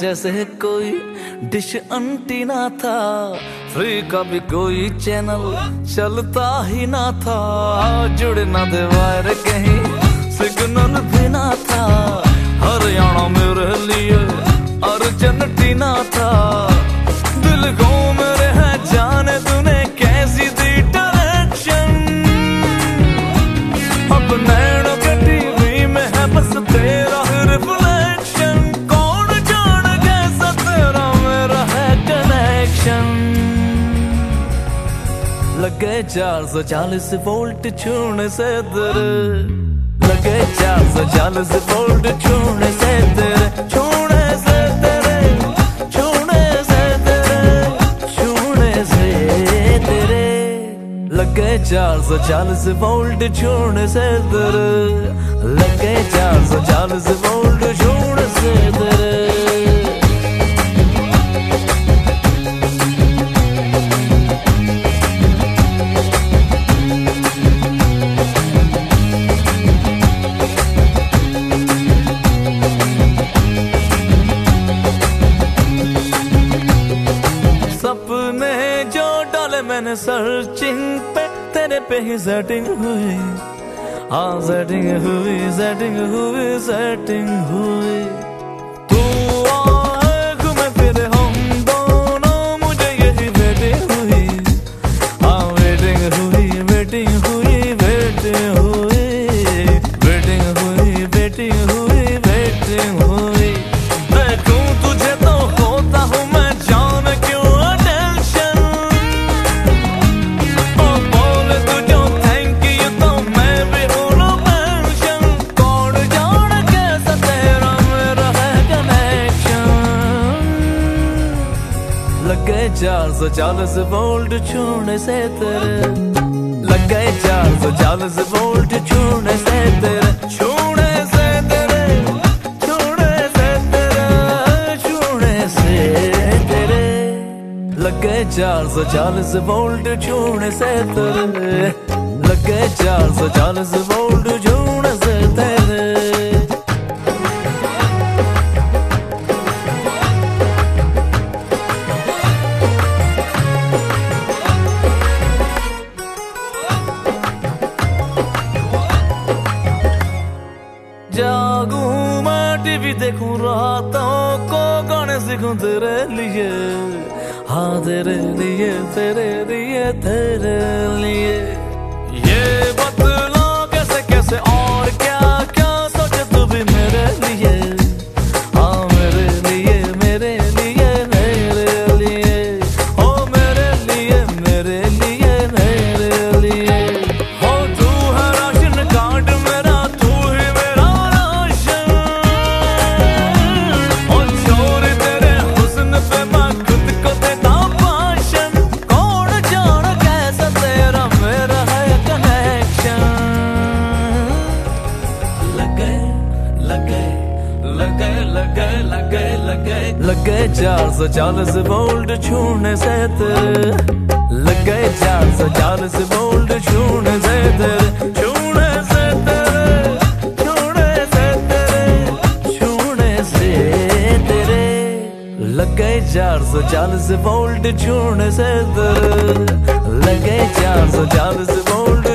जैसे कोई dish antenna था, फ्री का भी कोई चैनल चलता ही ना था। जुड़ ना दे वायर कहीं, सिग्नल भी ना था। हरियाणा लिए अर्जेंटीना कनेक्शन लगे चार सौ चालीस वोल्ट छूने से तेरे लगे चार सौ चालीस वोल्ट छूने से तेरे छूने से तेरे छूने से तेरे छूने से तेरे लगे चार सौ चालीस वोल्ट छूने से तेरे लगे चार सौ चालीस सर्चिंग पे तेरे पे ही सेटिंग हुई हाँ सेटिंग हुई सेटिंग हुई सेटिंग हुई। हम दोनों, मुझे यही हुई। हाँ हुई हुई हुई। चार सौ चालीस वोल्ट छूने से तेरे। लगे चार सौ चालीस वोल्ट छूने से तेरे। छूने से तेरे, छूने से तेरे, छूने से तेरे। लगे चार सौ चालीस वोल्ट छूने से तेरे। लगे चार सौ चालीस वोल्ट छूने जागू, मैं टीवी देखू, रातों को गाने सीखू तेरे लिए। हाँ तेरे लिए तेरे लिए तेरे लिए। ये बतला लगे चार सौ चालीस वोल्ट छूने से लगे चार सौ चालीस छूने से तेरे चार सौ चालीस वोल्ट छूने से लगे चार सौ चालीस से